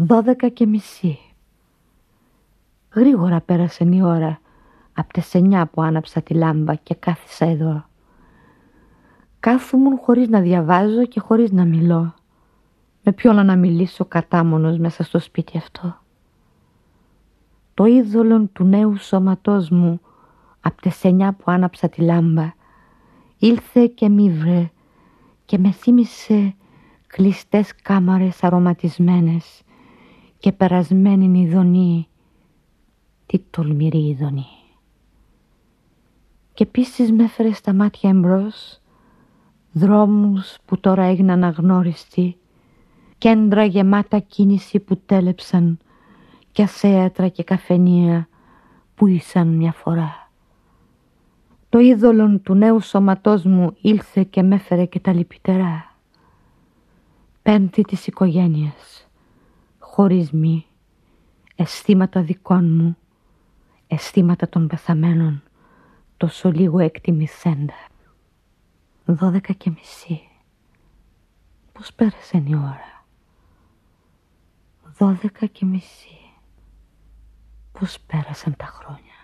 Δώδεκα και μισή. Γρήγορα πέρασε η ώρα από τις εννιά που άναψα τη λάμπα και κάθισα εδώ. Κάθουμουν χωρίς να διαβάζω και χωρίς να μιλώ. Με ποιον να μιλήσω κατάμονος μέσα στο σπίτι αυτό; Το είδωλο του νέου σώματός μου από τις εννιά που άναψα τη λάμπα ήλθε και μη βρε και με θύμισε κλειστές κάμαρες αρωματισμένες και περασμένη ειδονή, τι τολμηρή ειδονή. Και επίσης με έφερε στα μάτια εμπρός δρόμους που τώρα έγιναν αγνώριστοι, κέντρα γεμάτα κίνηση που τέλεψαν και ασέατρα και καφενεία που ήσαν μια φορά. Το είδωλον του νέου σώματός μου ήλθε και με έφερε και τα λυπητερά. Πέμπτη της οικογένειας, χωρισμοί, αισθήματα δικών μου, αισθήματα των πεθαμένων, τόσο λίγο εκτιμηθέντα. Δώδεκα και μισή. Πώς πέρασε η ώρα; Δώδεκα και μισή. Πώς πέρασαν τα χρόνια;